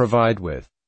provide with.